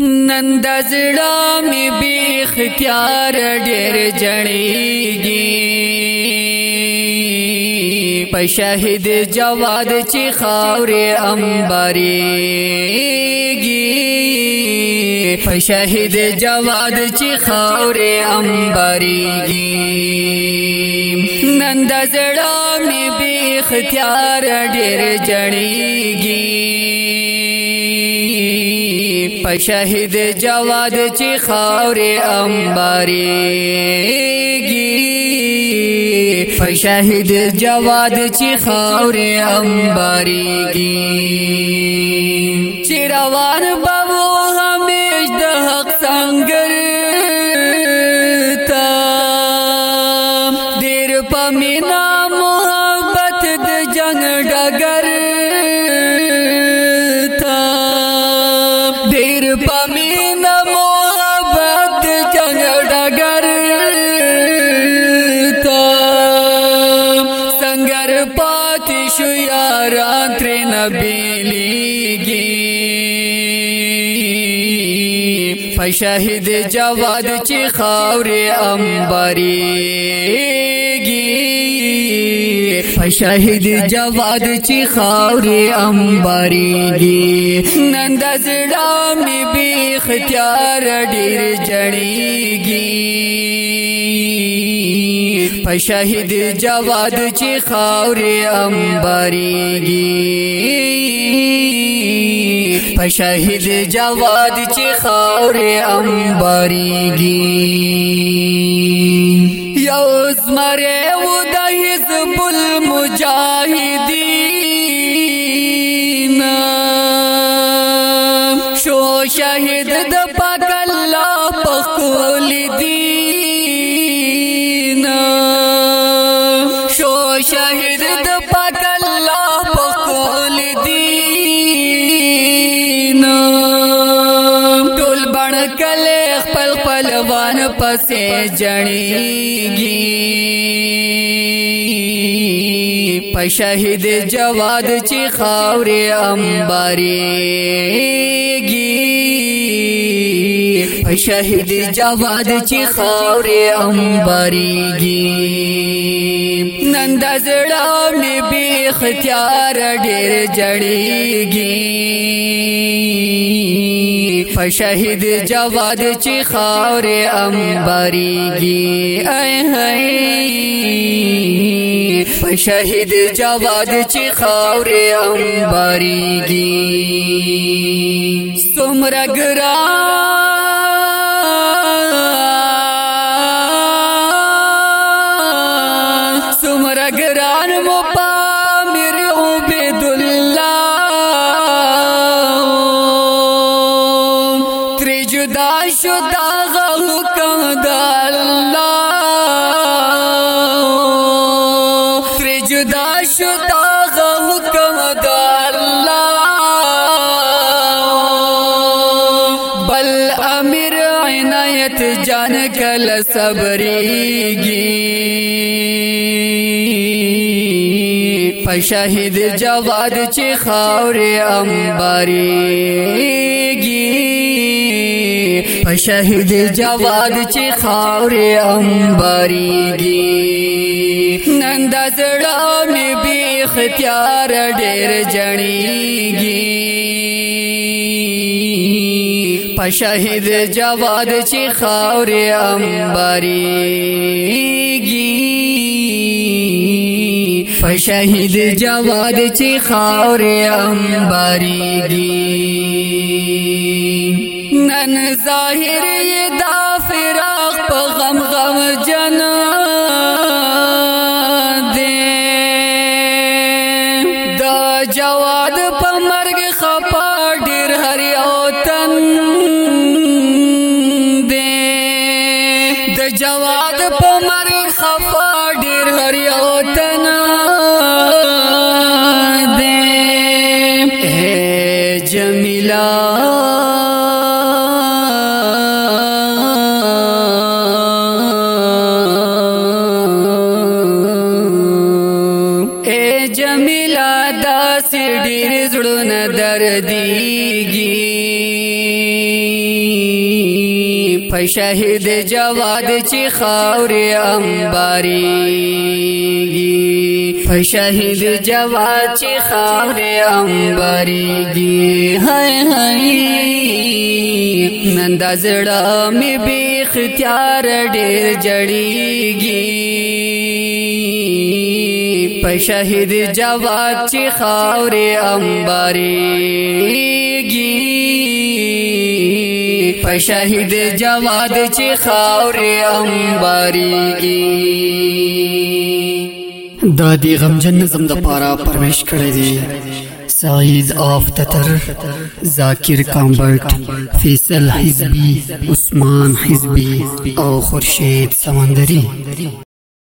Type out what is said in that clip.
نند زړه می be اختیار ډېر جړېږي په شهید جواد چې خاورې انبارېږي په شهید جواد چې خاورې انبارېږي نند زړه می بی اختیار ډېر جړېږي شهید جواد چی خاورې انبارېږي شهید جواد چی خاورې انبارېږي چې روان بابو همیش د حق څنګه تا۔ ډېر پمینا محبت د جنگ ډګر تر نبیلی گی فشہد جواد چی خاور امبری گی۔ شہید جواد چی خاور امبری گی۔ نند زڑا بی اختیار ډیر جړیږي په شهید جواد چې خاورې انباريږي په شهید جواد چې خاورې انباريږي یو زمره و د بل مجاہدین شو شهید دپک اللہ پکور خپل خپلوان پسې جړېږي په شهید جواد چې خاورې انبارېږي په شهید جواد چې خاورې انبارېږي نن د زړه مې بې اختیار ډېر جړېږي په شهید جواد چې خاورې انبارېږي اے هاي په شهید جواد چې خاورې انبارېږي څومره ګران څومره ګران مو حکم تر جدا حکم بل امیر عنایت جان کل صبریږي په شهید جواد چې خاورې انبارېږي په شهید جواد چې خاورې انبارېږي نن د زړه مې بې اختیار ډېر جړېږي په شهید جواد چې خاورې انبارېږي په شهید جواد چې خاورې انبارېږي نن ظاهر دا فراق په غم غم جنا دے دا جواد په مرګ خپا ډیر هر یو تن دے د جواد په مرګ خپا ډیر هر یو سړي زړونه درديږي په شهید جواد چې خاور انباريږي په شهید جواد چې خاور انباريږي هاي هاي نن د زړه می به اختیار ډېر جړېږي په شهید جواد چې خاور انباريږي په شهید جواد چې خاور انباريږي دا دی غمجن نظم د پارا پرمیش کړی دی سعید آف تتر، ذاکر کامبرٹ، فیصل حزبی، عثمان حزبی، او خورشید سمندری.